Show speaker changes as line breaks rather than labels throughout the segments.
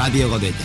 Ràdio Godella,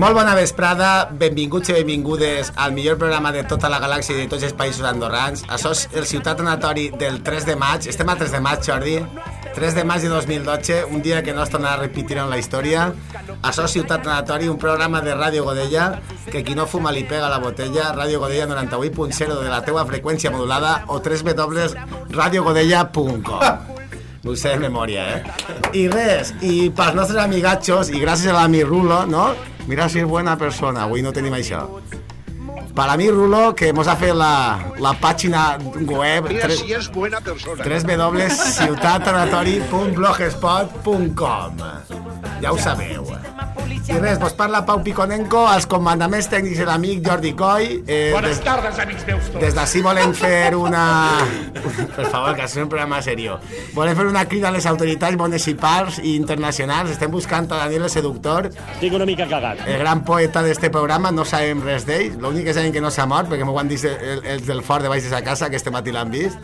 Molt bona vesprada, benvinguts i benvingudes al millor programa de tota la galàxia i de tots els països andorrans. Això és el Ciutat Anatori del 3 de maig. Estem a 3 de maig, Jordi. 3 de maig de 2012, un dia que no es tornarà a repetir en la història. Això és Ciutat Anatori, un programa de Ràdio Godella, que qui no fuma li pega la botella, Ràdio Godella 98.0 de la teua freqüència modulada o www.radiogodella.com. No ho sé de memòria, eh? I res, i pels nostres amigatxos, i gràcies a l'ami Rulo, no? Mira si és buena persona, avui no tenim això. Para mi, Rulo, que hemos ha fet la, la pàgina web
Mira si és buena persona.
www.ciutatanatory.blogspot.com Ja ho sabeu. I res, vos parla Pau Piconenco, els comandaments tècnics i l'amic Jordi Coy.
Eh, Bones des, tardes, amics meus tots.
Des d'ací volem fer una... per favor, que és un programa seriós. Volem fer una crida a les autoritats municipals i internacionals. Estem buscant a Daniel el Seductor.
Estic una mica cagat.
El gran poeta d'este programa, no sabem res d'ell. L'únic que sabem que no s'ha mort, perquè m'ho han dit els del fort de baix de sa casa, que este matí l'han vist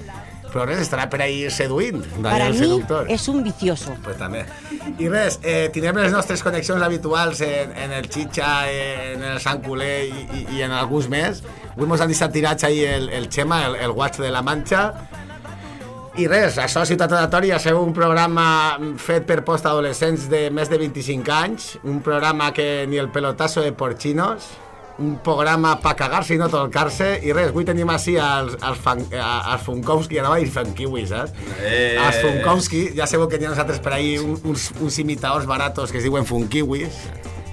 però res, estarà per ahir seduint
Daniel Para mi seductor. és un vicioso.
Pues també. I res, eh, tindrem les nostres connexions habituals en, en el Chicha, en el Sant Culer i, i, i en alguns més. Avui mos han deixat tirats ahir el, el Xema, el, el Watch de la Manxa, i res, això Ciutat ha sigut un programa fet per postadolescents de més de 25 anys, un programa que ni el pelotazo de porchinos, un programa pa cagar-se i no tolcar-se i res, avui tenim així els, els, fan, els Funkowski, anava a dir Funkiwis, eh? eh? Els Funkowski, ja sabeu que hi ha nosaltres per ahir uns, uns imitadors baratos que es diuen Funkiwis,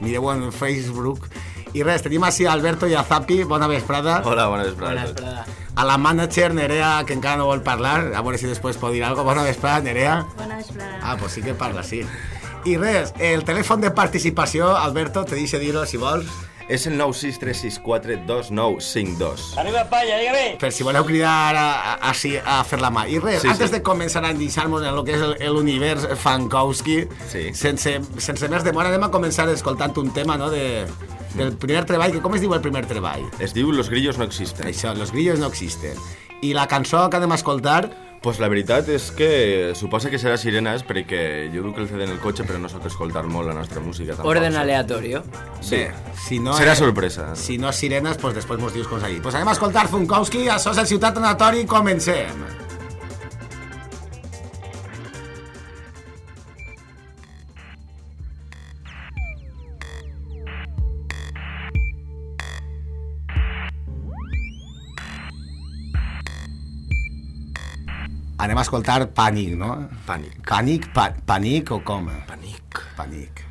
mireu en Facebook, i res, tenim així Alberto i a Zapi, bona vesprada.
Hola, bona vesprada. Bona vesprada.
A la manager Nerea, que encara no vol parlar, a veure si després pot dir alguna cosa. Bona vesprada, Nerea.
Bona vesprada.
Ah, pues sí que parla, sí. I res, el telèfon de participació, Alberto, te deixo dir-ho si vols.
És el 963642952.
Arriba, palla, dígame.
Per si voleu cridar a, a, a, a fer la mà. I res, sí, antes sí. de començar a endinsar-nos en el que és l'univers Fankowski, sí. sense, sense més demora anem a començar escoltant un tema no, de, del primer treball, que com es diu el primer treball?
Es diu Los grillos no existen.
Això, Los grillos no existen. I la cançó que anem a escoltar
pues la veritat és que suposa que serà Sirenes perquè jo duc el CD en el cotxe però no sóc escoltar molt la nostra música. Tampoc,
Orden aleatorio.
Sí.
Bé, si no
serà
eh,
sorpresa.
Si no Sirenes, doncs pues després mos dius com s'ha dit. Pues anem a escoltar Funkowski, això és el Ciutat Anatori, comencem. Comencem. anem a escoltar Pànic, no?
Pànic.
Pànic, pa, pànic o com? Pànic.
Pànic.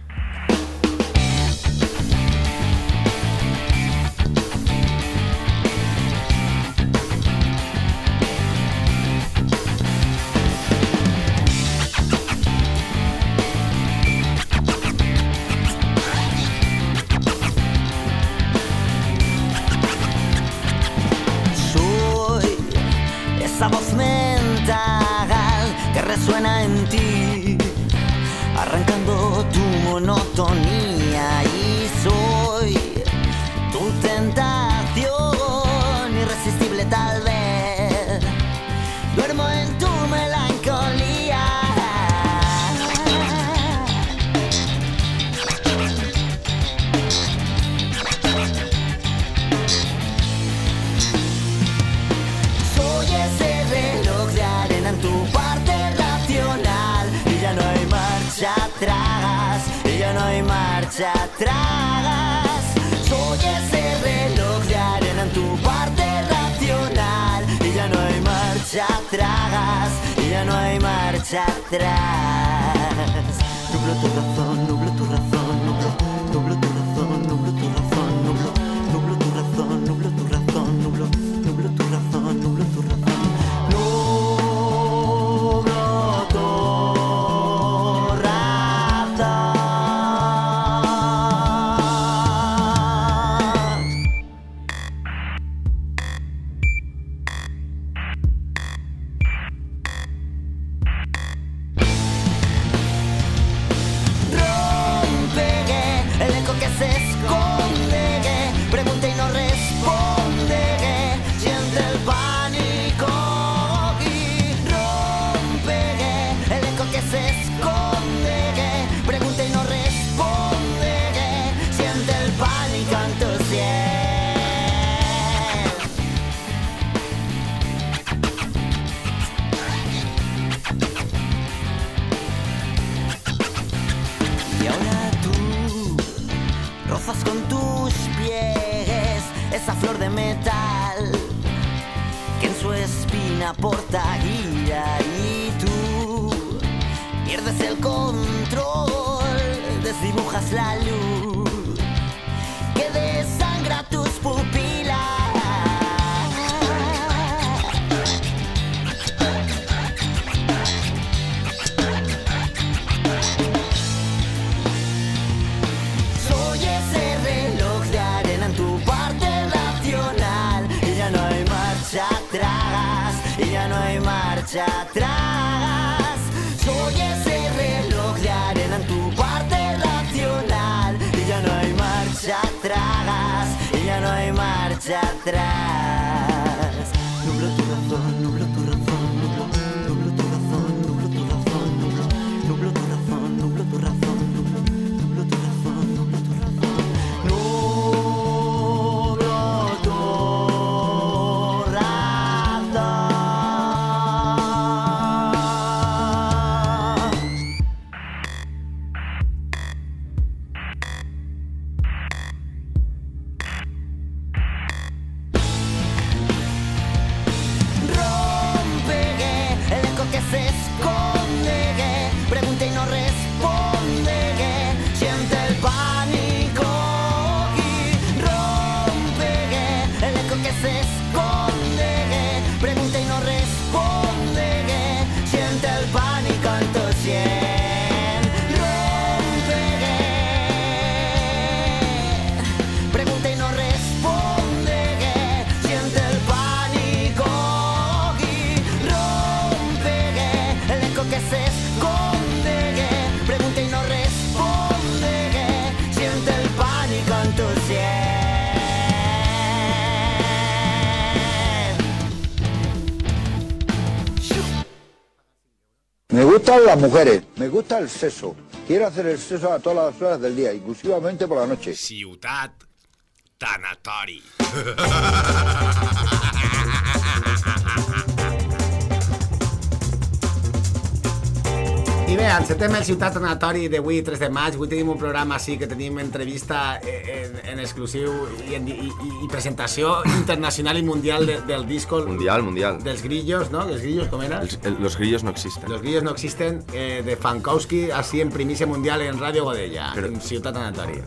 把你
赶 las mujeres, me gusta el sexo. Quiero hacer el sexo a todas las horas del día, inclusivamente por la noche.
Ciutat Tanatori.
I bé, encetem el Ciutat Anatori d'avui, 3 de maig. Avui tenim un programa així que tenim entrevista eh, en, en exclusiu i, en, i, i, presentació internacional i mundial de, del disco
Mundial, mundial.
dels grillos, ¿no? Els grillos, com era?
Els- el- los grillos no existen.
Los grillos no existen, eh, de Fankowski, así en primicia mundial en Radio Godella,
Però-
en Ciutat Anatori.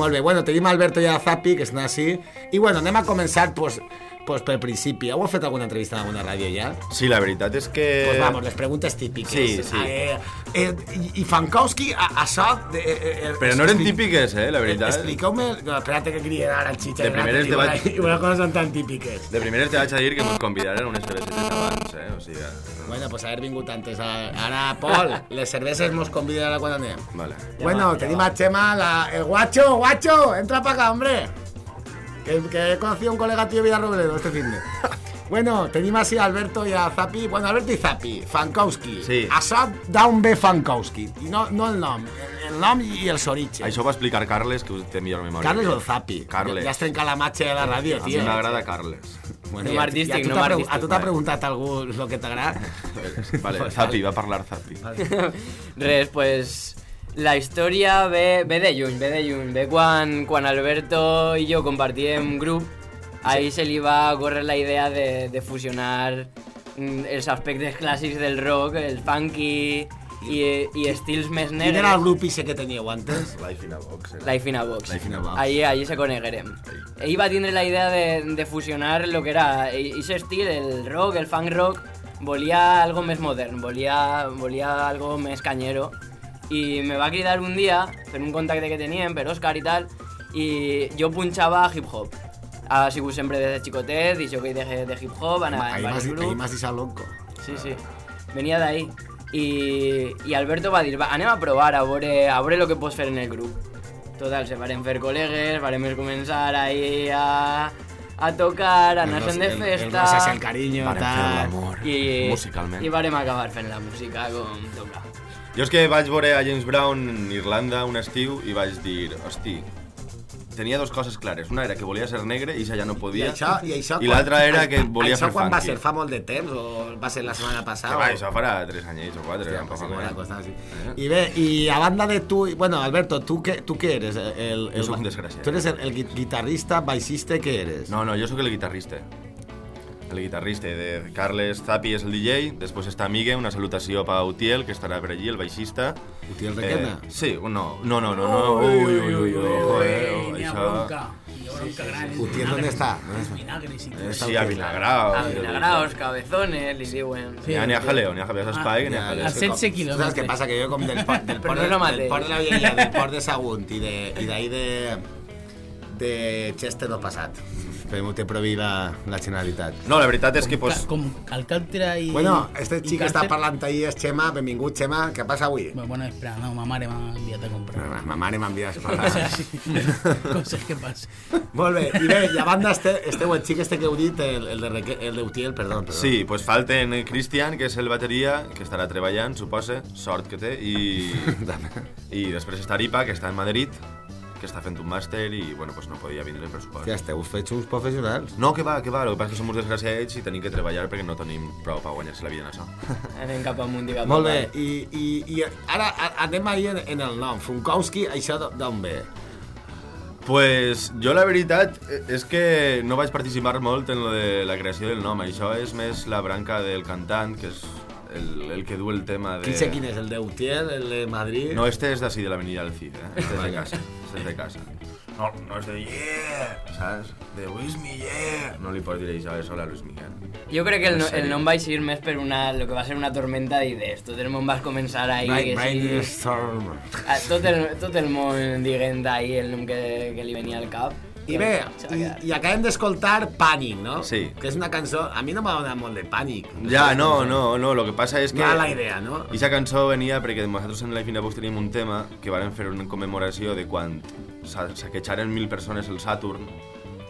Molt bé, bueno, tenim Alberto i a Zapi, que estan així. I bueno, anem a començar, pues, pues pel principi. Heu fet alguna entrevista en alguna ràdio ja?
Sí, la veritat és que...
Pues vamos, les preguntes típiques.
Sí, sí.
Eh, eh, i, I Fankowski, a, això... Eh, eh,
Però no eren típiques, eh, la veritat.
Expliqueu-me... No, espérate que criden ara el xitxa.
De primeres te vaig-
I una cosa tan típiques.
De primeres te vaig a dir que mos convidaren unes cervesetes abans, eh? O sigui...
Bueno, pues haver vingut antes. A... Ara, Pol, les cerveses mos conviden ara quan anem.
Vale.
Bueno, tenim a Chema, la... el guacho, guacho, entra para acá, hombre. Que, que he conocido a un colega de Villarrobledo este fin de. Bueno, tenim així a Alberto i a Zapi. Bueno, Alberto i Zapi, Fankowski.
Sí.
Això da un bé Fankowski. I no, no el nom, el, el nom i els orígens.
Això va explicar Carles, que té millor memòria.
Carles o el Zapi?
Carles.
Ja, ja has trencat la matxa de la ràdio,
A mi
tio.
m'agrada Carles.
Bueno,
Nom
i a-
artístic,
i a tu t'ha. A
Vale.
preguntat algú el que t'agrada?
Vale, Zapi, va parlar Zapi.
Res, pues la història ve, ve de lluny, ve de lluny. Ve quan, quan Alberto i jo compartíem grup, ahí se li va córrer la idea de, de fusionar mm, els aspectes clàssics del rock, el funky i, i estils més
Quin era el grup ese que teníeu antes?
Life in a box. era.
Life in a Box.
Life in a Box.
Ahí, ahí se coneguerem. Ell va tindre la idea de, de fusionar lo que era ese estil, el rock, el funk rock, volia algo més modern, volia, volia algo més canyero. I me va cridar un dia, per un contacte que teníem, per Òscar i tal, i jo punxava hip-hop. Ha sigut sempre des de xicotet, i jockey de, de hip-hop, anava
Ahí
en
m'has
diversos
ahí
grups.
m'has deixat loco.
Sí, sí. Venia d'ahí. I, I Alberto va dir, va, anem a provar, a veure, a veure el que pots fer en el grup. Total, se varen fer col·legues, varem començar ahí a, a tocar, a anar-se'n de
El- el-
festa...
El rosas el cariño,
Varen fer
tal.
l'amor.
I,
Musicalment.
I varem acabar fent la música com toca.
Jo és que vaig veure a James Brown en Irlanda un estiu i vaig dir, hosti, tenia dues coses clares. Una era que volia ser negre i això ja no
I
podia.
això, i això
I l'altra era que volia
això
fer
quan va
funky.
ser? Fa molt de temps o va ser la setmana
Que
passada?
va,
o-
això farà 3 anyets o 4,
Hòstia,
més.
la cosa así. I bé, i a banda de tu, bueno, Alberto, ¿tú qué, tú qué eres? El, el,
Jo sóc un desgraciat.
¿Tú eres el, el gui- guitarrista, baixista, qué eres?
No, no, jo sóc el guitarrista. El guitarrista de Carles Zapi és el DJ, després està Migue, una salutació per Utiel, que estarà per allí, el baixista.
Utiel Requena?
Eh, sí, no, no, no, no, no. Ui, ui, ui, ui, joder, això...
Utiel, ¿dónde está?
Sí, a Vinagrao.
A vinagraos, cabezones, li diuen.
Ha, n'hi ha jaleo, n'hi ha jaleo, espai, ha
Ja,
jaleo.
a
és que
16
com-
quilòmetres.
Saps què passa? Que jo com del port, del port,
no
de, del port de la Vieilla, del port de Sagunt i de- d'ahir de, de Chester no he passat. Però m'ho té prohibit la, la Generalitat.
No, la veritat és que, pues,
Com Alcántara i...
Bueno, este xic que està parlant ahir és Xema, benvingut Xema, què passa avui?
Bueno, bueno, espera, no, ma mare m'ha enviat a comprar.
Ma mare m'ha enviat a
Coses així, coses que passen.
Molt bé, i bé, i a banda este, este buen xic este que heu dit, el, el de, Reque, el de Utiel, perdó, perdó.
Sí, pues falten Cristian, que és el bateria, que estarà treballant, suposa, sort que té, i, i després està Ripa, que està en Madrid, que està fent un màster i, bueno, pues no podia vindre per suposa.
Ja esteu fets uns professionals.
No, que va, que va, el que passa és que som uns desgraciats i tenim que treballar perquè no tenim prou per guanyar-se la vida en això.
Anem cap amunt i cap
Molt bé, i, i, i ara anem ahir en, en el nom. Funkowski, això d'on ve?
Pues jo la veritat eh, és que no vaig participar molt en lo de la creació del nom. Això és més la branca del cantant, que és el, el que du el tema de...
Quin sé quin és, el de Utiel, el de Madrid?
No, este és d'ací, de l'avenida del Cid, eh? Este és de casa, este és de casa. No, no és de yeah, saps? De Luis Miguel. No li pots dir això de sola a Luis Miguel.
Jo crec que el, no, el nom va eixir més per una, lo que va ser una tormenta d'idees. Tot el món va començar ahí...
Brain-
que sí,
Brainstorm.
a tot, el, tot el món dient ahí el nom que, que li venia al cap.
I bé, i, i acabem d'escoltar Pànic, no?
Sí.
Que és una cançó... A mi no m'ha donat molt de pànic.
Ja, no, no, no, lo que passa és que...
No era la idea, no?
Ixa cançó venia perquè nosaltres en Life in a Box teníem un tema que varen fer una commemoració de quan sa- saquejaren mil persones el Saturn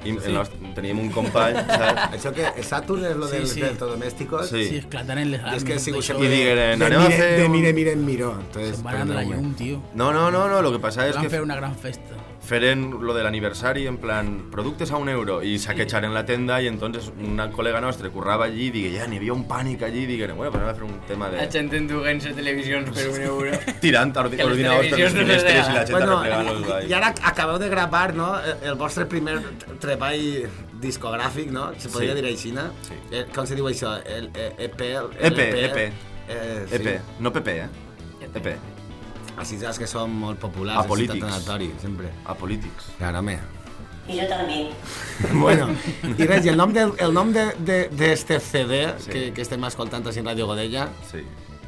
I el nostre, teníem un company, saps?
Això que Saturn és lo
Sí,
dels
sí.
electrodomésticos.
Sí.
Sí, esclataren les
I
armes.
és que sigut
això.
I digueren,
de,
anem a
mire,
fer
de mire, mire, en miró. Entonces,
Se'n van de la llum, tio.
No, no, no, no, lo que passa és
Van
que
fer una gran festa.
Feren lo de l'aniversari en plan productes a un euro i saquejaren la tenda i entonces una col·lega nostra currava allí i digue, ja, n'hi havia un pànic allí i digueren, bueno, pues anem a fer un tema
La
de...
gent enduguent-se televisions per un euro.
Tirant ordi-
Que les
ordinadors per les
no
finestres i la gent
Bueno,
arreplegant-los
i, ara acabeu de gravar no, el, el vostre primer treball discogràfic, no? Se podria
Sí.
dir així, no?
Sí.
Eh, com se diu això? El, el EP? El,
EP,
LP?
EP.
Eh, sí.
EP, no PP, eh? EP,
Així saps que som molt populars.
Apolítics.
Anatori, sempre.
apolítics.
Claro, home.
Y yo también.
Bueno, i res, i el nom, del, el nom de, de, d'este CD
Sí.
que, que estem escoltant així en Ràdio Godella,
Sí.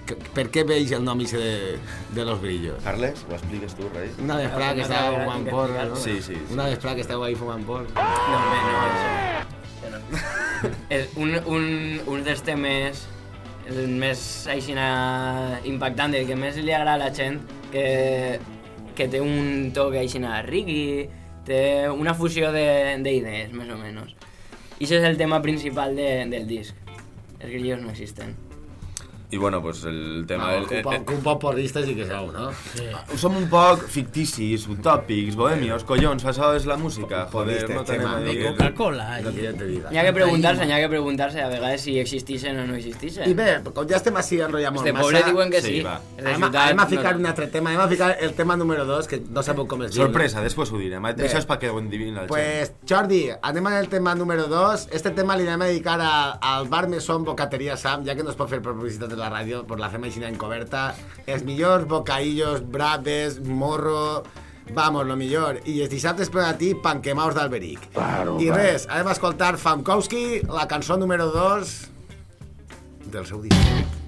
que, per què veig el nom ese de, de Los Grillos?
Carles, ho expliques tu, rei?
Una vesprada que estava fumant porra, no?
Sí, sí, sí.
Una vesprada que estava ahí fumant porra.
No, no, això, això no. És un, un, un dels temes el més aixina impactant, el que més li agrada a la gent, que, que té un toque aixina reggae, té una fusió de- d'idees, més o menys. I això és el tema principal de, del disc. Els grillos no existen.
I bueno, pues el tema...
Ah,
el,
que, un poc, que un poc porristes i que sou, no?
Som un poc ficticis, utòpics, bohemios, collons, això és la música, joder, no tenim a dir...
De Coca-Cola.
Lo que
i-
jo te diga.
N'hi ha que preguntar-se, n'hi ha que preguntar-se a vegades si existeixen o no existeixen.
I bé, com ja estem així enrotllant molt
Este
massa...
poble diuen que
Sí,
sí.
va.
De
Anem, anem a ficar
no-
un altre tema, anem a ficar el tema número 2, que no sabeu com es diu.
Sorpresa, després ho direm.
Bé.
Això és perquè ho endivina el
Pues, Jordi, anem al tema número 2. Este tema li anem a dedicar a, al Bar Mesón Bocateria Sam, ja que no es pot fer publicitat de la ràdio, pues la fem així encoberta. Els millors bocaillos, braves, morro... Vamos, lo millor. I els dissabtes per a ti, panquemaus d'Alberic.
Claro,
I res, anem a escoltar Famkowski, la cançó número 2 del seu disc.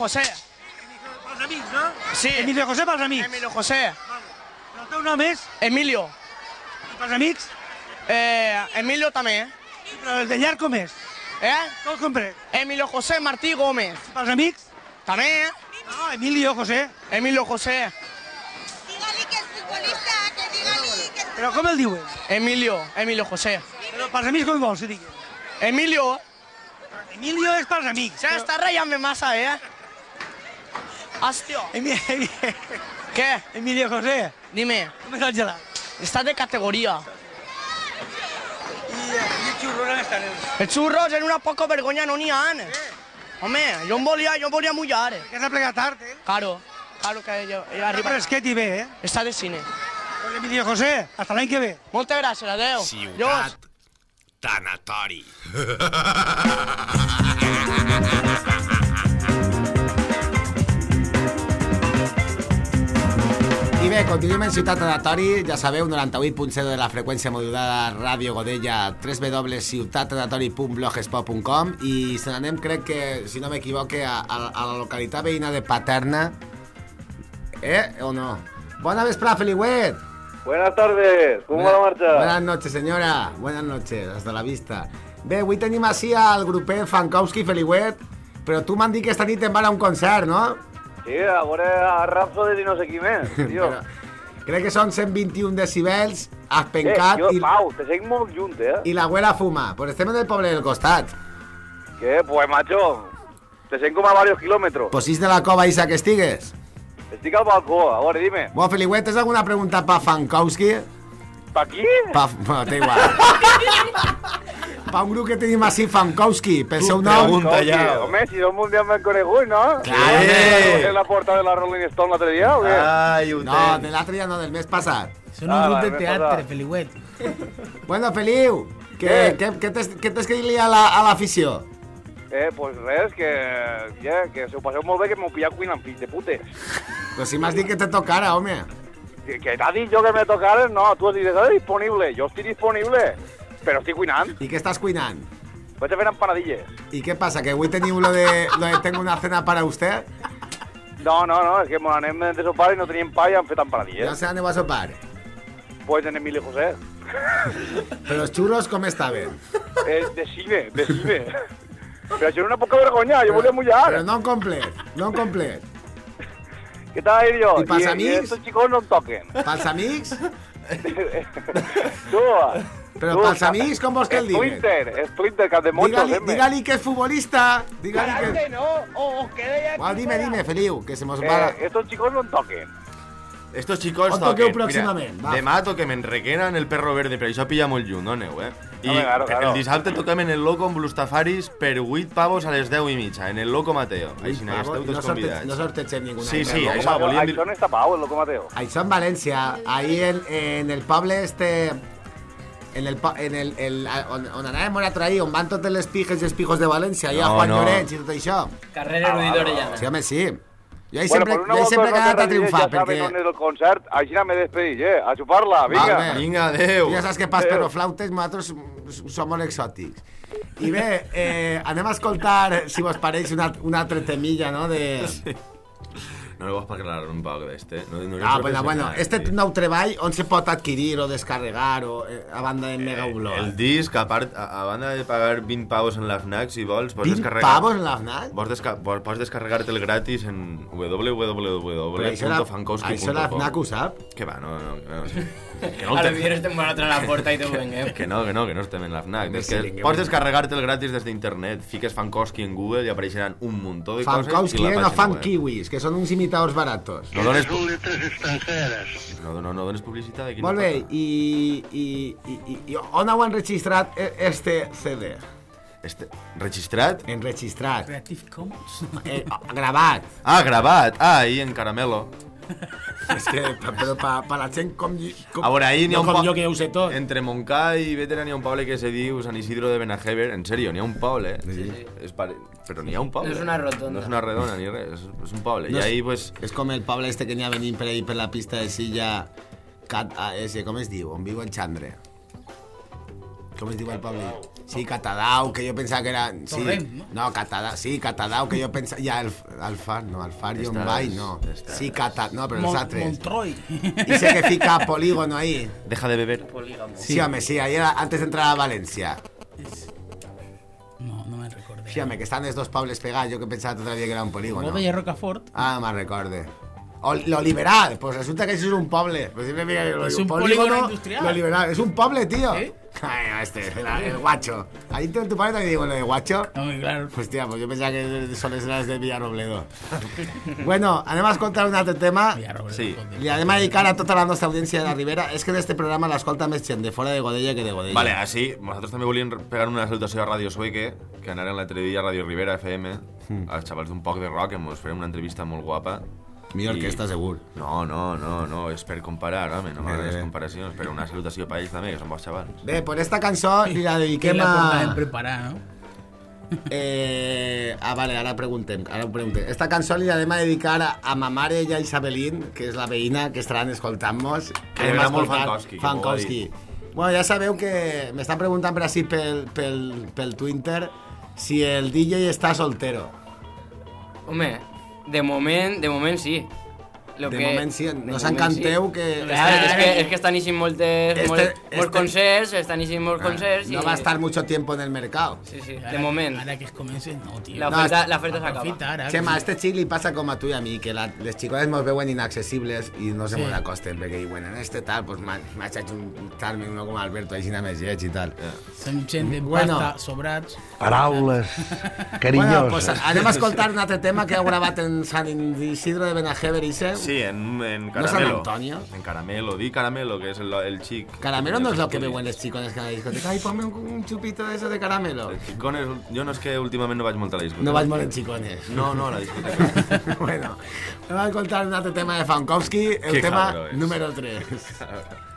Emilio José.
Pels amics, no?
Sí.
Emilio José pels amics.
Emilio José.
El teu nom és?
Emilio.
I pels amics?
Eh, Emilio també.
Però el de llarg com és?
Eh?
Com complet?
Emilio José Martí Gómez.
I pels amics?
També.
No, Emilio José.
Emilio José.
Però com el diuen?
Emilio, Emilio José.
Però pels amics com vols que diguin?
Emilio.
Emilio és pels amics.
Se està rayant massa, eh? Hòstia.
Emi- Emi-
Què?
Emilio José.
Dime.
Com és el gelat?
Està de categoria.
I, eh, i el xurro on estan? els?
Els xurros en una poca vergonya no n'hi ha. Home, jo em volia, jo em volia mullar.
Que has de plegar tard, eh?
Claro, claro que jo, jo
Arriba
arriba.
fresquet i bé, eh?
Està de cine.
Pues Emilio José, hasta l'any que ve.
Moltes gràcies, adeu.
Ciutat Tanatori.
I bé, continuem en Ciutat Anatori, ja sabeu, 98.0 de la freqüència modulada Ràdio Godella, www.ciutatanatori.blogspot.com i se n'anem, crec que, si no m'equivoque, a, a, a la localitat veïna de Paterna. Eh, o no? Bona vesprada, Feliuet!
Buenas tardes, ¿cómo va la marcha?
Buenas noches, señora. Buenas noches, hasta la vista. Bé, avui tenim així al grupet Fankowski Feliuet, però tu m'han dit que esta nit te'n van a un concert, no?
Sí, ahora a Rhapsody y no sé es, tío.
Però crec que són 121 decibels, has
Eh,
pencat
jo,
i,
Pau, te seguim molt junt, eh?
i la güera fuma. Pues estem en el poble del costat.
¿Qué? Pues, macho, te seguim com a varios kilómetros.
Pues si és de la cova Isa que estigues.
Estic al balcó, ahora dime.
Bueno, Feliuet, ¿tens alguna pregunta pa Fankowski?
¿Pa qui?
Pa... Bueno, té igual. pa un grup que tenim així, Fankowski, pel seu nom...
Coqui, Home, si som mundial ben conegut, no?
Claro.
Eh. En la porta de la Rolling Stone l'altre dia, o què?
Ai, ho
No, de l'altre dia no, del mes passat.
Són
Ah,
un grup
vale,
de teatre. Feliuet.
Bueno, Feliu, que, que tens que, tens que dir-li a la- a l'afició?
Eh, pues res, que, yeah, que se ho passeu molt bé, que m'ho pillat cuinant, fill de putes.
Pues si m'has dit que te tocara, home.
Que, que t'ha dit jo que me tocares? No, tu has dit, estàs disponible. Jo estic disponible, però estic cuinant.
I què estàs cuinant?
Vaig a empanadilles.
¿Y qué pasa? ¿Que hoy teniu lo de, lo de tengo una cena para usted?
No, no, no, és que me anem de sopar i no teníem pa i han fet
Ja
empanadilles.
se aneu a sopar.
Pues en Emilio José.
Però els xurros com estaven?
Eh, de cine, de cine. Però això era una poca vergonya, jo volia mullar.
Però no en complet, no en complet.
¿Qué tal, Irio?
¿Y pels
I
amics?
estos chicos no em toquen.
Pels amics?
tu,
Però
tu,
pels amics com vols que el diguen?
Splinter, Splinter, cap de
Digue-li digue que és futbolista. Digue-li que...
no, o
Bueno, dime, dime, Feliu, que se mos
Eh, estos chicos no toquen.
Estos
On toqueu
toquen.
pròximament,
Mira,
va.
demà toquem en Requena en el Perro Verde, però això pilla molt lluny, no aneu, eh? I
Home, claro, claro.
el dissabte toquem en el Loco amb Blustafaris per 8 pavos a les 10 i mitja, en el Loco Mateo. Així no, esteu
no,
tots
sorte,
convidats.
no sortegem ninguna.
Sí, sí,
idea.
això, volíem.
Això no està pau, el Loco Mateo.
Això en València, ahí en, en el poble este... En el, en el, el, on, on anàvem nosaltres ahir, on van totes les pijes i els pijos de València, allà
No,
Juan
no.
Llorenç i tot això.
Carrera erudit Orellana.
Sí, home, sí. Jo ahí
Bueno,
sempre, jo ahí sempre he quedat a triomfar,
ja
perquè...
on és el concert, així no me despedís, eh? A xupar-la, vinga.
Val, bé.
Vinga, adeu.
Tu ja saps que pas
Adeu.
però flautes, nosaltres som molt exòtics. I bé, eh, anem a escoltar, si vos pareix, una, una altra temilla, no? De...
No le voy a parlar un poc d'este. No, no
Ah, bueno, bueno, este
tio.
nou treball on se pot adquirir o descarregar o eh, a banda de Mega Upload?
El disc, a part, a, a banda de pagar 20 pavos en la FNAC, si vols, pots
20
descarregar...
pavos en la FNAC?
Pots, desca pots descarregar-te'l gratis en www.fankowski.com
això la FNAC ho sap?
Que va, no, no, no, sí. que no
Ara vieres estem a la porta i te ho venguem.
Que no, que no, que no estem en la FNAC. És
sí,
que pots descarregar-te'l gratis des d'internet. Fiques Fankowski en Google i apareixeran un muntó de coses.
Fankowski,
la
eh, no
pàgina
fan kiwis, que són uns imitadors baratos.
No dones... No, no, no dones publicitat. Aquí
Molt bé, i, i, i, i, i on heu enregistrat e- este CD?
Este, registrat?
Enregistrat.
Creative Commons.
Eh, gravat.
Ah, gravat. Ah, ahí en Caramelo.
És que, però pa, pa la gent com, com,
A veure, ha
no
un
com
po-
jo que ho sé tot.
Entre Montcà i Bétera n'hi ha un poble que se diu Sant Isidro de Benajever. En serio, n'hi ha un poble. eh?
Sí.
És pare... Però n'hi ha un poble.
No és una rotonda.
No és una redona ni res, és, és un poble.
No
I
és-
ahí, pues...
És com el poble este que n'hi ha venint per ahí per la pista de Silla Cat AS, com es diu? On viu en Xandre. Com es diu el poble?
Sí, Catadau, que yo pensaba que era... Sí,
Torrent, ¿no?
no, Catadau, sí, Catadau, que yo pensaba... Ya, el, Alfar, no, Alfar y Bay, no.
estás-
Sí, Cata, no, pero
Mon-
los altres.
Montroy.
Y sé que fica polígono ahí.
Deja de beber.
Sí, hombre, sí, ahí era antes de entrar a Valencia.
No, no me recordé.
Sí, hombre, que están estos Pables pegados, yo que pensaba todavía que era un polígono.
De Rocafort.
Ah, me'n recorde. O lo liberal, pues resulta que eso es un poble. Pues siempre mira, lo
Es un
polígono,
polígono industrial.
Lo liberal, es un poble, tío.
¿Eh?
Ay, este, el, el guacho. Ahí te, tu padre te digo lo de guacho.
Hombre, claro.
Hostia, pues yo pensaba que soles eras de Villarrobledo. bueno, anem a escoltar un altre tema.
Villarrobledo,
Sí.
joder.
Li anem a dedicar a tota la nostra audiència de la Ribera. És que en este programa l'escolta més gent de fora de Godella que de Godella.
Vale, así, nosaltres també volíem pegar una salutació a Radio Sueque, que anaren l'altre dia a Radio Rivera FM,
Hmm.
als xavals d'un poc de rock, que ens farem una entrevista molt guapa.
Millor que esta, segur.
No, no, no, no, és per comparar, home, no m'agraden les comparacions, però una salutació per ells també, que són bons xavals.
Bé, pues esta cançó li la
Que
dediquem a...
preparar, no?
Eh, ah, vale, ara preguntem, ara preguntem. Esta cançó li anem a dedicar a, a ma mare i a Isabelín, que és la veïna que estaran escoltant-nos.
Que li
Anem a
agrada molt Fankowski, que
Fankowski. Bueno, ja sabeu que m'estan preguntant per així pel, pel, pel Twitter si el DJ està soltero.
Home, de moment, de moment sí. Lo
De
que,
moment sí, no s'encanteu
sí.
que-
Clar, és que, és que estan eixint moltes,
Este-
molt,
este-
molts concerts, estan eixint molts concerts i...
No va a estar mucho tiempo en el mercado.
Sí, sí,
Ara-
de moment.
Ara que es comenci, no, tio.
La
No,
oferta,
es-
la oferta s'acaba.
Aprofita ara.
Chema, a este chic li passa com a tu i a mi, que la, les xicones mos veuen inaccessibles i no se
Sí.
mos acosten, perquè diuen, en este tal, pues m'ha m'ha hecho juntar-me uno com Alberto, així més lleig i tal.
Som gent de
Bueno.
pasta, sobrats.
Paraules
Bueno,
carinyoses.
pues anem a escoltar un altre tema que heu gravat en Sant Isidro de Benajever i Ise.
Sí, en, en
¿No San
Caramelo.
Antonio?
En Caramelo, di Caramelo, que es el, el chic.
Caramelo no es lo que beuen les xicones que a la discoteca. Ay, ponme un, un chupito de eso de caramelo.
El xicones, jo no és que últimament no vaig molt a la discoteca.
No vaig molt en xicones.
No, no, a la discoteca.
bueno, anem a escoltar un altre tema de Fankowski, el
Qué
tema número 3.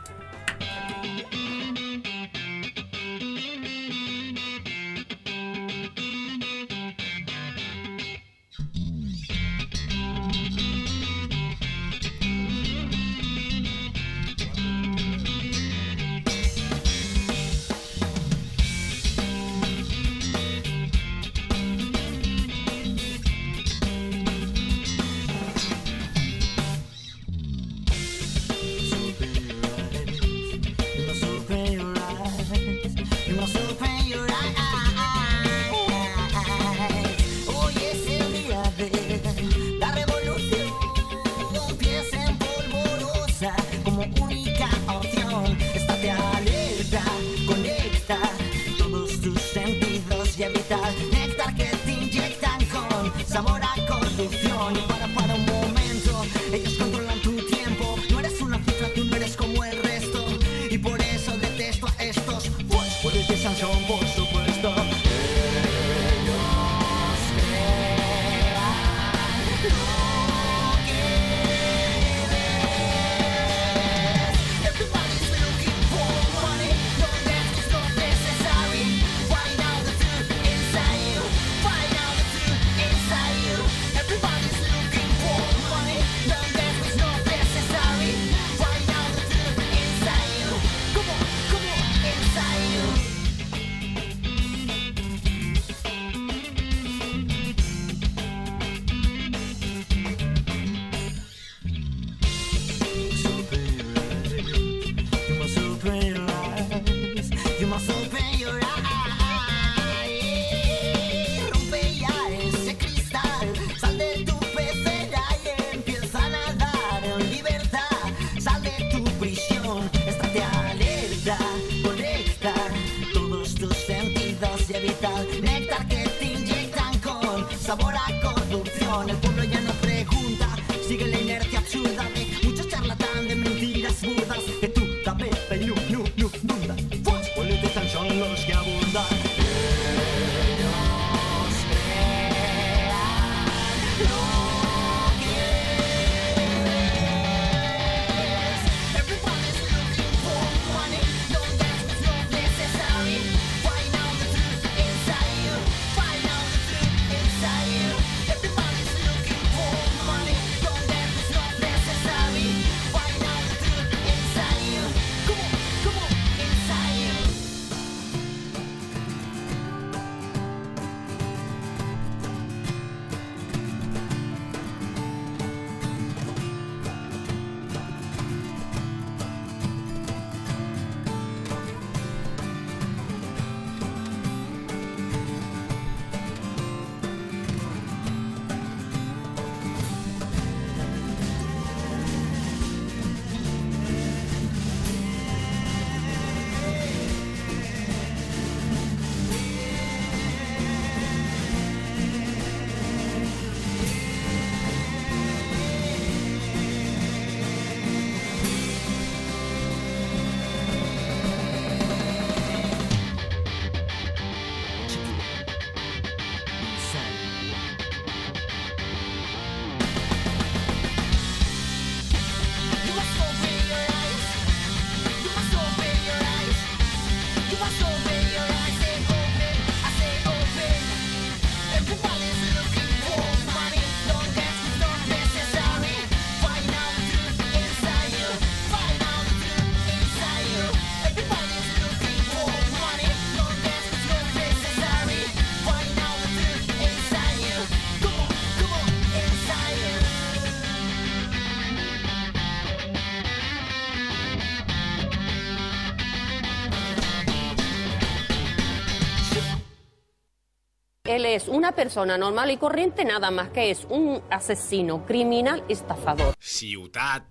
Él es una persona normal y corriente, nada más que es un asesino, criminal, estafador.
Ciutat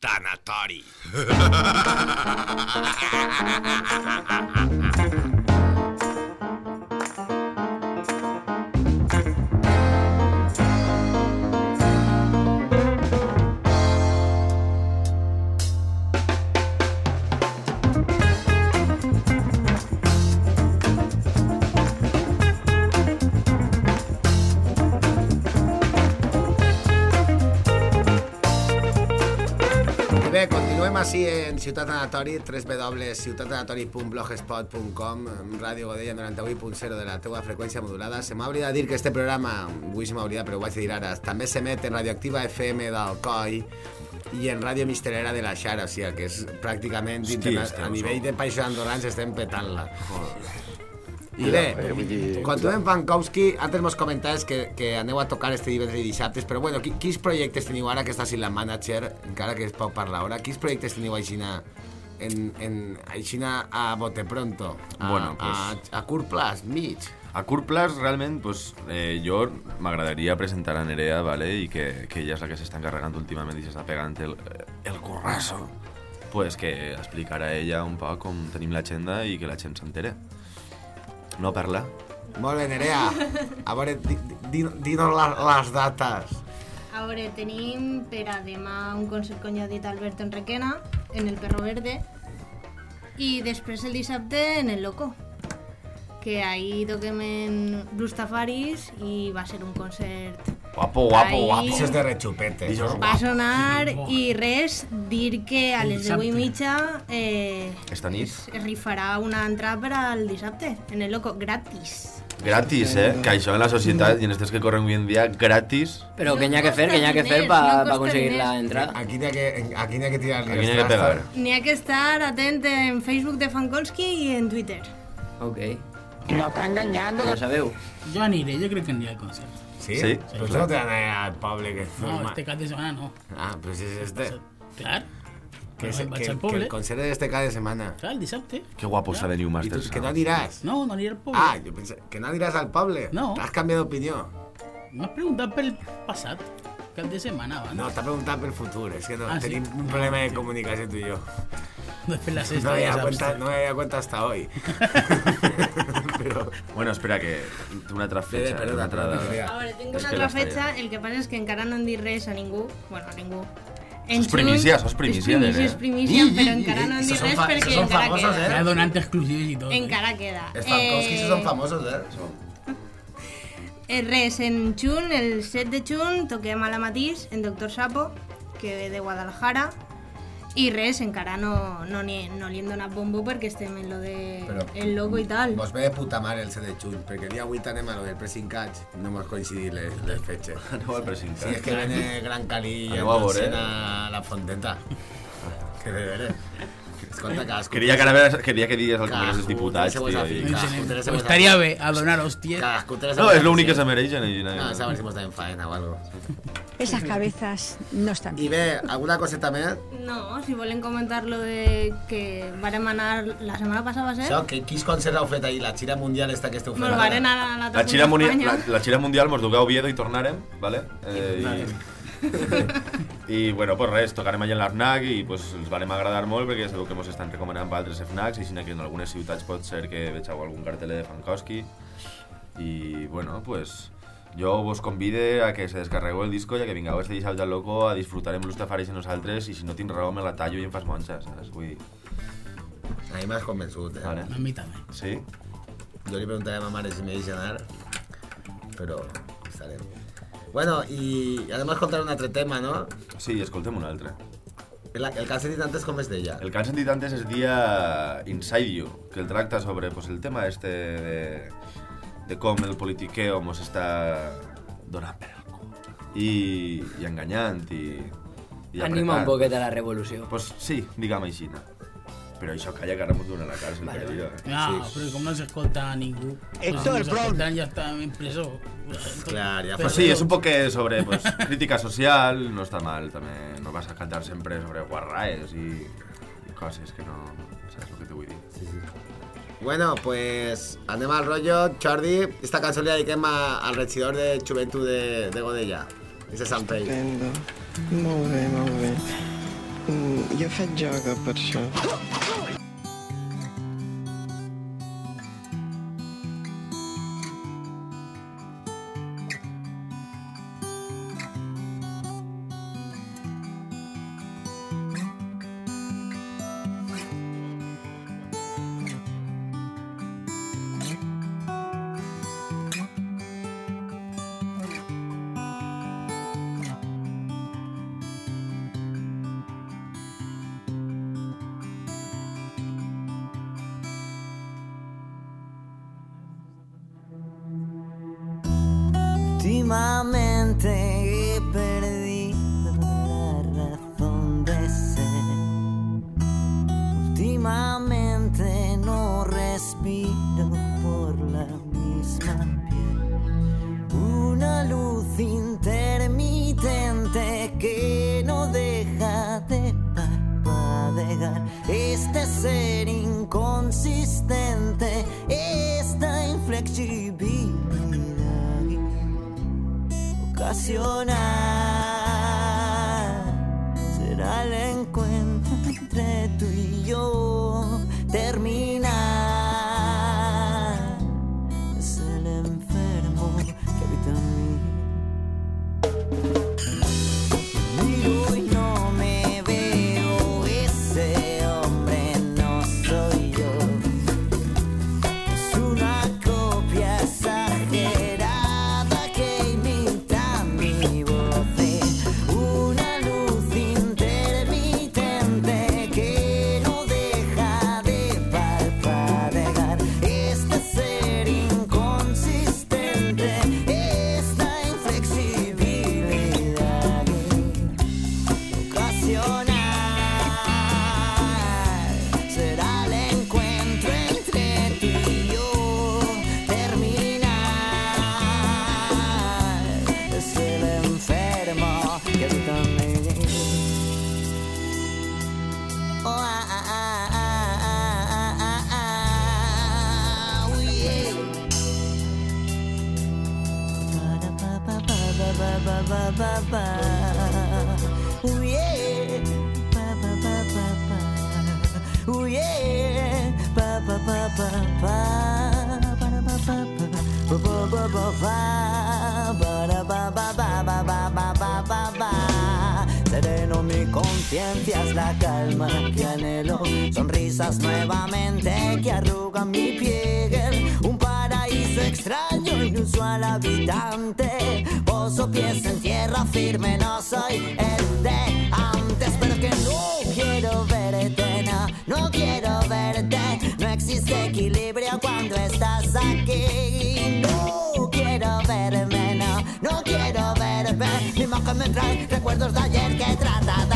tanatori.
així en Ciutat Anatori, www.ciutatanatori.blogspot.com, Ràdio Godella 98.0 de la teua freqüència modulada. Se m'ha oblidat dir que este programa, avui se m'ha oblidat, però ho vaig dir ara, també s'emet en Radioactiva FM d'Alcoi i en Ràdio Misterera de la Xara, o sigui que és pràcticament
Hosti,
interna- a nivell de països andorrans estem petant-la. I bé,
eh, vull dir-
continuem Pankowski, antes mos comentaves que, que aneu a tocar este divendres i dissabtes, però bueno, qui, quins projectes teniu ara que estàs la manager, encara que es pot parlar ara, quins projectes teniu aixina en, en, aixina a bote pronto? A,
Bueno,
a, a curt plaç, mig?
A curt plaç, realment, pues, eh, jo m'agradaria presentar a Nerea, ¿vale? i que, que ella és la que s'està encarregant últimament i s'està pegant el, el currasso. Pues que explicarà a ella un poc com tenim l'agenda i que la gent s'entere. No parla?
Molt bé, Nerea. A veure, di, di, dinos les, les dates.
A veure, tenim per a demà un concert com ja ha dit Alberto Enriquena, en el Perro Verde, i després el dissabte en el Loco, que ahí toquem en Bluestafaris i va ser un concert
Guapo, guapo,
Ai.
guapo.
Això és de rechupete.
Això és
va sonar i res, dir que a les 10 i mitja eh,
Esta nit.
es, rifarà una entrada per al dissabte, en el Loco, gratis.
Gratis, eh? Que això en la societat i en estos que corren avui en dia, gratis.
Pero que n'hi ha que fer, que n'hi ha que fer
No
para
costa
pa
diners.
conseguir la entrada.
Aquí n'hi ha que, aquí n'hi ha que tirar
Aquí n'hi ha que pegar.
N'hi ha que estar atent en Facebook de Fankolski i en Twitter.
Ok.
No está engañando.
Ja sabeu.
Jo aniré, jo crec que aniré al concert.
Sí?
Sí.
Però tu no te n'anar al poble que
No,
forma...
este cap de setmana no.
Ah, pues és este.
Clar.
Que, se, que,
al
que el concert és este cada setmana.
Clar, el dissabte.
Que guapo està de
I
Newmaster.
tu, que no aniràs?
No, no aniré al poble.
Ah, jo pensé que no aniràs al poble.
No.
T'has canviat d'opinió.
M'has preguntat pel passat. Cap de setmana abans.
No, t'ha preguntat pel futur. És que no,
Ah, sí?
tenim un problema de comunicació tu i jo.
Després la
No
sexta
me
ja
había cuenta, no me había cuenta hasta hoy. Però...
Bueno, espera, que una altra fetxa.
perdona,
una altra.
A veure, tinc
És
una altra fetxa, el que passa és que encara no han dit res a ningú, bueno, a ningú.
Sos primícia, sos primícia,
És primícia, és primícia, però encara no han dit res perquè encara
famosos,
queda.
Me ha donat exclusives i tot. eh?
Encara queda.
Els Falkowski
Eh,
son famosos, eh?
eh, res, en juny, el 7 de juny, toquem a la matís, en Doctor Sapo, que ve de Guadalajara, i res, encara no, no, ni, no li hem donat bombo perquè estem en lo de
Però-
el logo i tal.
Mos ve de puta mare el 7 de juny, perquè el dia 8 anem a lo del pressing catch, no mos coincidit les, les fetges.
Aneu al pressing
Sí, és que viene Gran Cali i
a veure.
a la Fonteta. Que de veres. Escolta, cadascú...
Queria que, ara, queria que digués al Congrés dels Diputats, tio.
aficions.
i-
Cadascú té les
Pues estaria bé a donar hòsties.
Cadascú té les
No, és l'únic que se
aficions.
mereix. i no-
No, a ver si mos en faena o algo.
Esas cabezas no están
I bé, alguna coseta més?
No, si volen comentar lo de que vàrem anar la setmana passada, va ser?
Això, que, quins concerts heu fet ahir? La xira mundial esta que esteu fent
Nos
ara?
varen anar a
La xira,
punta
mundial,
d'Espanya.
la, la xira mundial mos dugueu a Oviedo i tornarem, ¿vale? Eh, i, I, bueno, pues res, tocarem allà en l'AFNAC i pues, ens varem agradar molt perquè sabeu que mos estan recomanant per altres FNACs i així que en algunes ciutats pot ser que vegeu algun cartel de Fankowski i, bueno, pues jo vos convide a que se descarregueu el disco i a que vingueu este dissabte al loco a disfrutar amb l'Ustafaris i nosaltres i si no tinc raó me la tallo i em fas monxa, saps? Vull dir,
A mi m'has convençut, eh?
vale?
A mi també.
Sí?
Jo li preguntaré a ma mare si me deixa anar, però estarem. Bueno, i anem a escoltar un altre tema, no?
Sí, escoltem un altre.
El, el que has sentit antes com es deia?
El que han sentit antes es dia Inside You, que el tracta sobre pues, el tema este de, de com el politiqueo mos està donant per el cul i, i enganyant i, i
Anima un poquet a la revolució.
Pues sí, diguem així. Però això calla que ara m'ho donen la càrcel, vale, per dir-ho. Eh?
Ah, Clar, sí. però com no s'escolta a ningú...
Esto
no
el
problem. Ja està en presó.
Clar, ja fa...
Sí, és un poc sobre pues, crítica social, no està mal, també. No vas a cantar sempre sobre guarraes i, i coses que no... Saps el que t'ho vull dir?
Sí, sí. Bueno, pues anem al rollo, Jordi. Esta canción la dediquem al regidor de Juventud de, de Godella. Ese San
Estupendo. Molt bé, molt bé. Mm, jo faig joga, per això.
cuando estás aquí. No quiero verme, no, no quiero verme. Mi imagen me trae recuerdos de ayer que trata de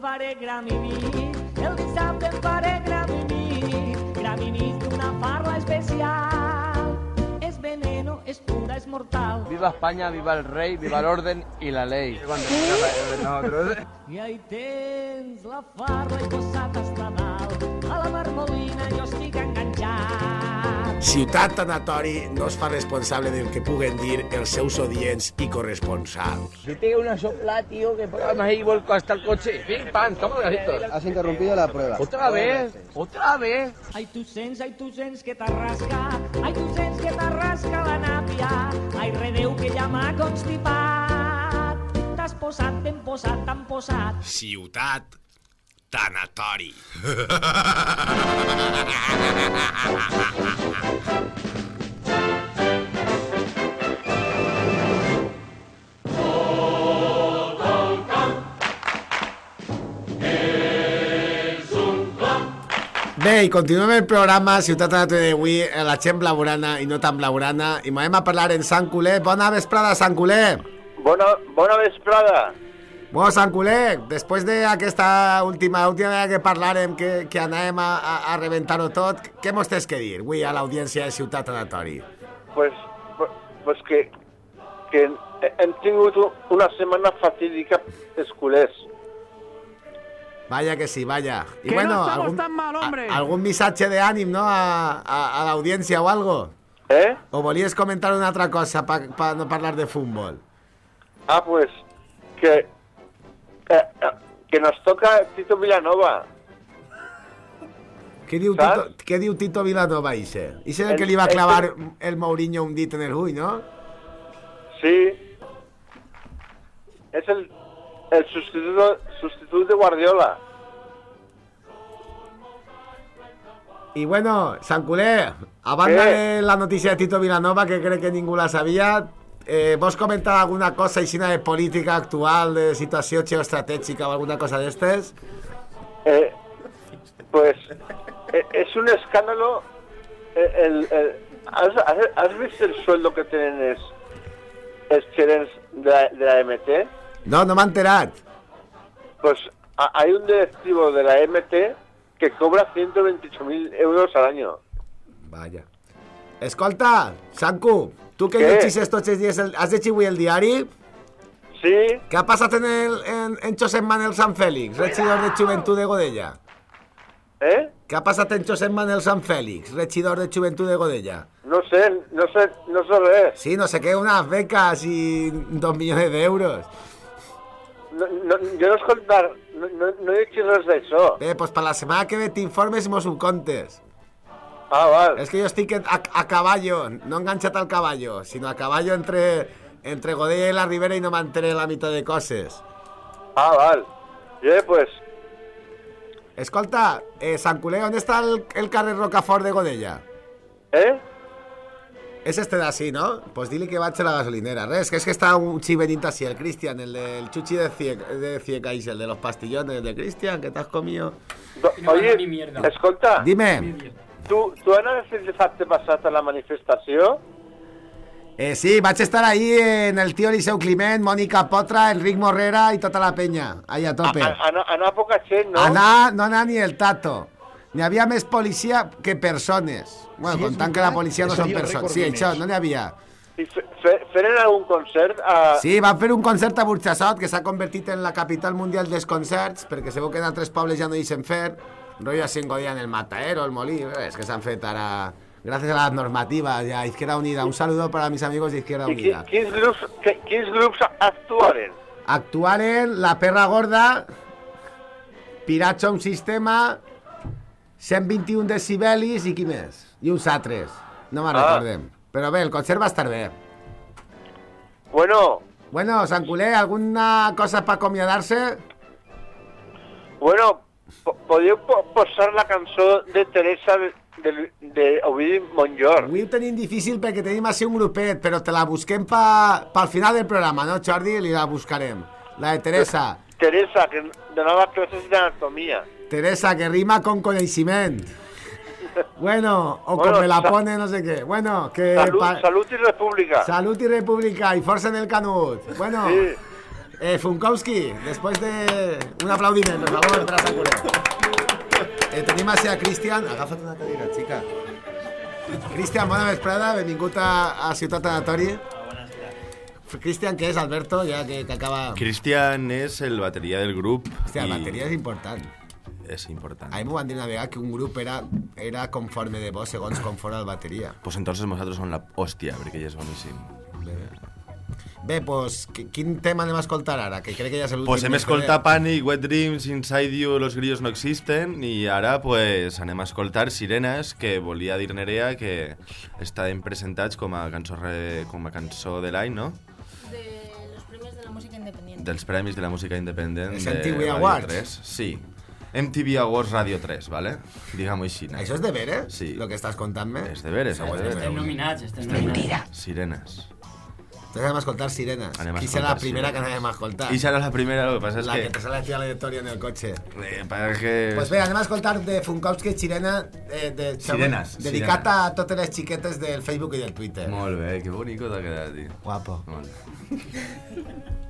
fare gramini,
el di saper fare gramini, gramini de una farra especial. Es veneno, es pura, es mortal.
Viva España, viva el rey, viva el orden y la ley.
I ahí tens la farra i posat hasta dalt, a la marmolina jo estic
Ciutat Tanatori no es fa responsable del que puguen dir els seus odients i corresponsals.
Si te una sopla, tío, que programa ahí vuelco hasta el coche. Pim, pam, toma gasitos. Has interrumpido la prueba. ¿Otra vez? ¿Otra vez?
Ai, tu sents, ai, tu sents que t'arrasca, ai, tu sents que t'arrasca la nàpia, ai, redeu que ja m'ha constipat. T'has posat, t'hem posat, t'han posat.
Ciutat Tanatori.
Bé, i continuem el programa Ciutat Tanatori d'avui, eh, la gent blaugrana i no tan blaugrana, i m'anem a parlar en Sant Culer. Bona vesprada, Sant Culer!
Bona, bona vesprada.
Bueno, Sant Culer, després d'aquesta última, última vegada que parlarem, que, que anàvem a, a, a rebentar-ho tot, què mos tens que dir avui a l'audiència de Ciutat Tanatori?
Pues, pues, pues que, que hem tingut una setmana fatídica els culers.
Vaya que sí, vaya. Y
Que
bueno,
no estamos
algún,
tan mal, hombre.
a- algún mensaje de ánimo, ¿no? A, a, a la audiencia o algo.
¿Eh?
¿O volías comentar una otra cosa para no hablar de fútbol?
Ah, pues, que, que nos toca Tito Villanova.
¿Qué diu. Tito, ¿qué diu Tito Vilanova? Ese era el que
El-
le iba a
este-
clavar el Mourinho un dito en el Huy, ¿no?
Sí. Es el, el sustituto, sustituto de Guardiola.
Y bueno, Sant Culer, a banda
¿Qué?
de la noticia de Tito Vilanova, que cree que ningú la sabia, eh, vos comentar alguna cosa així de política actual, de situació geoestratègica o alguna cosa d'estes?
Eh, pues eh, es un escándalo. El, el- ¿has, visto el sueldo que tienen es, es de, la- de la MT?
No, no m'ha enterat.
Pues a- hay un directivo de la MT que cobra 128.000 euros al año.
Vaya. Escolta, Sanku, tu que tots els dies, el, has avui el diari?
Sí.
Què ha passat en, el, en, en Josep Manel Sant Fèlix, regidor de Joventut de Godella?
¿Eh?
Què ha passat en Josep Manel Sant Fèlix, regidor de Joventut de Godella?
No sé, no sé, no sé res.
Sí, no sé què, unas becas y dos millones de euros.
No, no, jo no he escoltat, no, no, no he dit res d'això.
Bé, pues para la semana que ve t'informes i mos ho contes.
Ah, val.
Es que yo estoy que- a, a caballo, no enganxat al caballo, sino a caballo entre, entre Godella y la Ribera y no m'enteré la mitad de coses.
Ah, val. Eh, pues,
Escolta, eh, Sant Culer, on està el, el carrer Rocafort de Godella?
eh?
És este d'ací, no? Pues dile que a la gasolinera. Res, que és que està un venint así, el Cristian, el del chuchi de Cieca, de Cieca el de los pastillones de Cristian, que t'has comido.
Do, oye, escolta,
Dime.
Tu, tu anaves el dissabte passat a la manifestació?
Eh, sí, vaig estar ahí en el tío Eliseu Climent, Mónica Potra, Enric Morrera y tota la peña, ahí a tope.
A- Anar, anar poca gent, no?
Anar, no anar ni el tato. N'hi havia més policia que persones. Bueno,
Sí, és
comptant que la policia no són persones. Sí, això, no n'hi havia.
I fe, fe, feren algun concert a...
Sí, van fer un concert a Burxassot, que s'ha convertit en la capital mundial dels concerts, perquè se veu que en altres pobles ja no hi deixen fer. Rollo així en Godella, en el Mataero, el Molí, és que s'han fet ara... Gràcies a las normativas y a Izquierda Unida. Un saludo para mis amigos de Izquierda Unida.
que, quins grups actuaren?
Actuaren La Perra Gorda, Piratxa un sistema, 121 decibelis i qui més? I uns altres. No me'n
Ah.
recordem. Però bé, el concert va estar bé.
Bueno,
Bueno, Sant Culer, alguna cosa para acomiadar-se?
bueno, po podíeu po posar la cançó de Teresa de, de, de Ovidi Montllor.
Avui ho tenim difícil perquè tenim així un grupet, però te la busquem pa, pel final del programa, no, Jordi? I la buscarem. La de Teresa.
Teresa, que donava classes d'anatomia.
Teresa, que rima con coneixement. Bueno, o
Bueno,
con me la pone no sé qué. Bueno, que...
Salut i república.
Salud y República y Forza en el Canut. Bueno,
Sí.
Eh, Funkowski, después de un aplaudiment, por favor, per a Sant Culer. Eh, tenim a Cristian. Agafa't una cadira, xica. Cristian, bona vesprada, benvingut a, a Ciutat Anatori. Cristian, què és, Alberto, ja que, que acaba...
Cristian és el bateria del grup.
Hòstia, la bateria és important.
És important.
A mi m'ho van dir una vegada que un grup era, era conforme de bo segons com fora el bateria.
Pues entonces nosaltres som la hòstia, perquè ell és boníssim.
Bé, pues, qui- quin tema anem a escoltar ara? Que crec que ja és l'últim.
Pues hem escoltat Panic, Wet Dreams, Inside You, Los Grillos no existen i ara pues anem a escoltar Sirenes, que volia dir Nerea que estaven presentats com a cançó, re, com a cançó de l'any, no?
De los premios de la música independiente.
Dels Premis de la Música Independent
Els
de
MTV Awards.
3. Sí. MTV Awards Radio 3, ¿vale? Diguem-ho així. no?
Això és de veres?
Sí.
Lo que estàs contant-me?
És de veres, és de veres.
Estem nominats, estem nominats.
Sirenes.
Entonces a escoltar Sirenes.
Anem a
serà la primera que
Sirenes.
anem a escoltar?
I serà la primera, lo que passa és
La que
que...
te sale aquí a l'editorial en el cotxe.
Eh, perquè...
Pues bé, anem a escoltar de Funkowski Sirena eh, de,
Sirenes,
dedicat
sirenes.
a totes les xiquetes del Facebook i del Twitter.
Molt bé, que bonico t'ha quedat, tio.
Guapo.
Molt bé.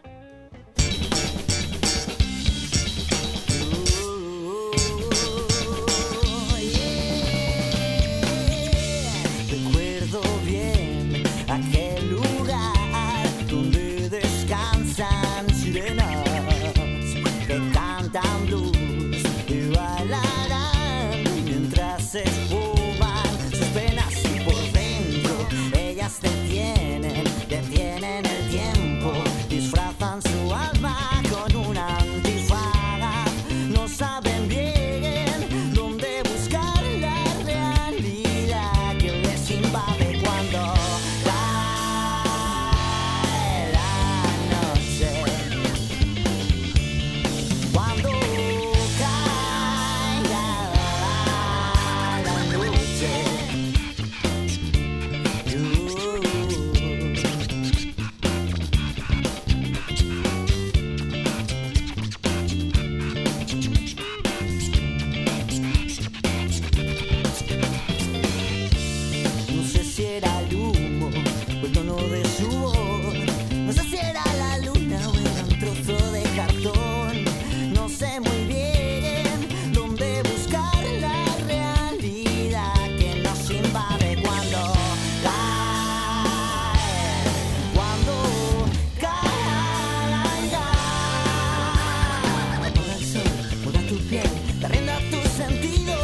piel, te rienda tus sentidos.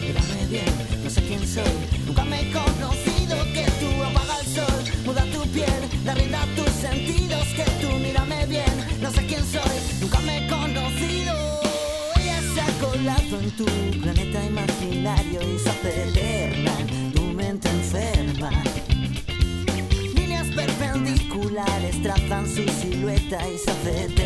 Mírame bien, no sé quién soy, nunca me he conocido que tú apaga el sol, muda tu piel, da rienda a tus sentidos, que tú mírame bien, no sé quién soy, nunca me he conocido. Ella se ha colado en tu planeta imaginario y se hace tu mente enferma. Líneas perpendiculares trazan su silueta y se hace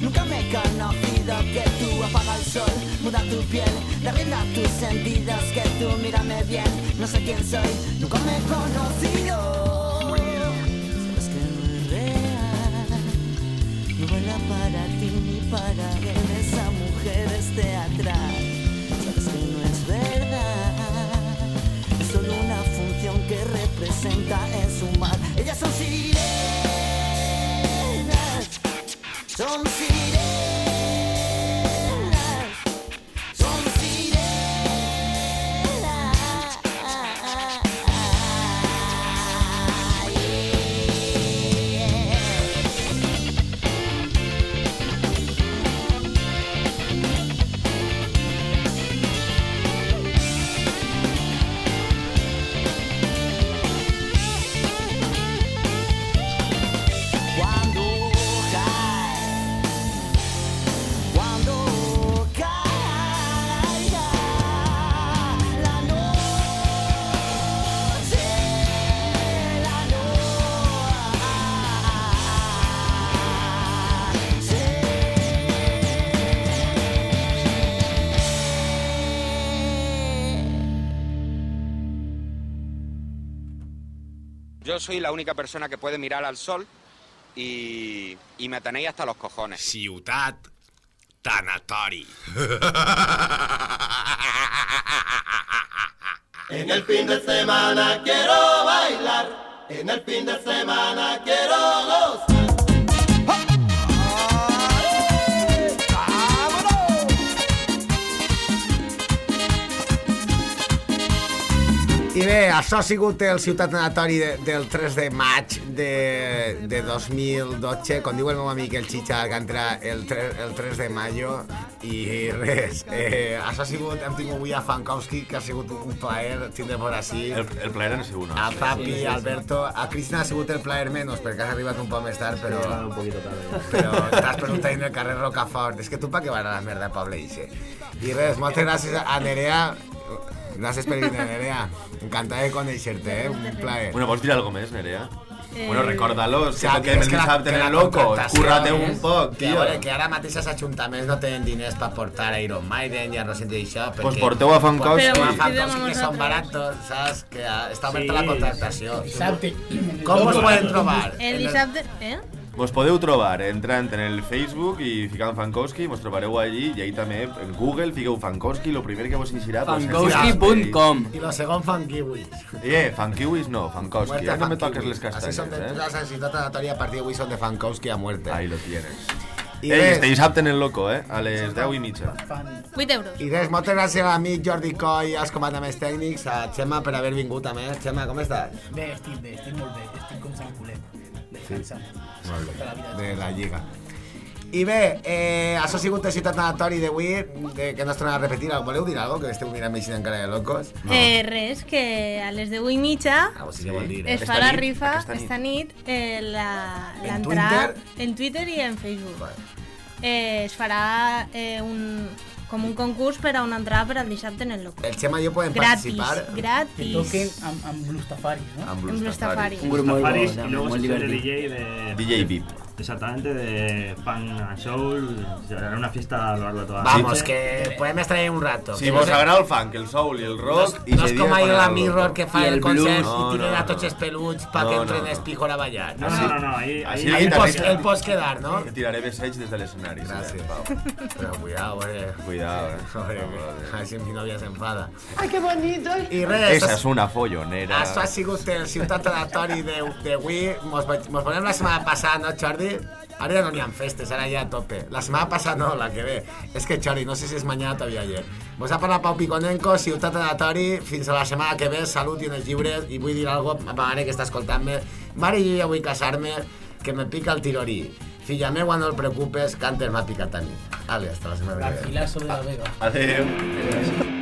nunca me he conocido, que tú apaga el sol, muda tu piel, da rienda a tus sentidos, que tú mírame bien. No sé quién soy, nunca me he conocido. Sabes que no es real, no vuela para ti ni para él, son sirenas,
soy la única persona que puede mirar al sol y, y me tenéis hasta los cojones.
Ciutat tanatori.
En el fin de semana quiero bailar, en el fin de semana quiero gozar.
I bé, això ha sigut el Ciutat Anatori de, del 3 de maig de, de 2012, com diu el meu amic el Chicha, que entra el 3, el 3 de mayo, i res, eh, això ha sigut, hem tingut avui a Fankowski, que ha sigut un plaer tindre por així.
El, el plaer ha sigut
A
nostre.
Zapi, Alberto, a Cristina ha sigut el plaer menos, perquè has arribat un poc més tard, però...
un poquito
però t'has perdut en el carrer Rocafort. És que tu pa què vas a la merda, poble ixe. I res, moltes gràcies a Nerea. Gràcies per venir, Nerea. Encantada de conèixer-te, eh? Un plaer.
Bueno, vols dir alguna més, Nerea?
Eh,
Bueno, recordalo,
o
que el
que
dissabte
que
en el Loco, curra-te un poc,
que,
tio.
veure, que ara mateix els ajuntaments no tenen diners per portar a Iron Maiden i a Rosent d'això.
Pues porteu a Fankowski.
Porteu a
Però
Fankowski, que són baratos, saps? Que està oberta
Sí,
la contractació.
Dissabte.
Com us poden trobar?
El dissabte... Eh?
Vos podeu trobar entrant en el Facebook i ficant Fankowski, vos trobareu allí i ahí també en Google fiqueu Fankowski, lo primer que vos eixirà pues,
Fankowski.com.
I lo segon fan kiwis.
Eh, Fankiwis no, Fankowski.
Muerte
Eh, no me toques les
Así son
castanyes,
de
eh?
las a partir de avui son de Fankowski a muerte.
Ahí lo tienes.
I
Ei, este dissabte en el Loco, eh? A les 10 i mitja.
8 euros.
I res, moltes gràcies a l'amic Jordi Coy, als comandaments tècnics, a Xema per haver vingut a més. Xema, com estàs?
Bé, estic bé, estic molt bé. Estic com Sant Culet. Descansant.
Molt bé, de la Lliga. I bé, eh, això ha sigut el ciutat anatori d'avui, de, que no es torna a repetir. Voleu dir alguna cosa? Que esteu mirant així encara de locos?
Eh, res, que a les 10 i mitja
Ah, sí que vol dir, eh?
es fa la rifa
aquesta nit.
esta nit eh, la-
En
l'entrada en Twitter i en Facebook. Eh, es farà eh, un, com un concurs per a una entrada per al dissabte en el local.
El Xema i jo podem
Gratis,
participar.
Que
gratis.
toquen amb, amb Blue Stafari, ¿no?
Amb
Blue En Blue Stafari.
Stafari.
Un grupo muy
Tafaris,
bueno,
y luego
muy
se suele
divertido.
DJ de...
DJ VIP.
Exactamente, de Pan and Soul. Será una fiesta a lo largo de toda la
Vamos,
noche.
que podem estar ahí un rato.
Si vos agrada el funk, el soul i el rock...
No, no és
ese
com
dia
ahir
fan
la Mirror que fa el,
el blues.
concert
No,
i tiren
no,
a tots
no.
els peluts pa que entren
no.
els pijos a ballar.
No, no, no, no, ahí- ahí-
Ahí el pots, el pots quedar, no?
Que tiraré besets des de l'escenari.
Gràcies.
Gràcies.
Però cuidado, eh.
Cuidado, eh.
Joder, així mi novia s'enfada.
¡Ay, qué bonito!
I res,
Esa és una follonera.
Això ha sigut el ciutat anatori de- d'avui. Mos, vaig- mos veiem la setmana passada, no, Jordi? Ara ja no n'hi ha festes, ara ja a tope. La setmana passada no, la que ve. És que, Jordi, no sé si és mañana o todavía ayer. Vos ha parlat Pau Piconenco, ciutat anatori, fins a la setmana que ve, salut i unes lliures, i vull dir algo a ma mare que està escoltant-me. Mare, jo ja vull casar-me, que me pica el tirorí. Filla meua, no el preocupes, que antes m'ha picat a mi. Ale, hasta la setmana que ve.
Garcilaso de la Vega.
Adéu.